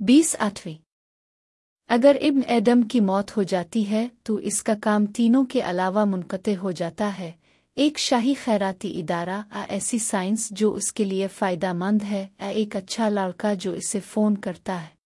बीस आठवीं। अगर इब्न एडम की मौत हो जाती है तो इसका काम तीनों के अलावा मुनक़ते हो जाता है। एक शाही खैराती इदारा, आ ऐसी साइंस जो उसके लिए फ़ायदा मंद है, आ एक अच्छा लड़का जो इसे फ़ोन करता है।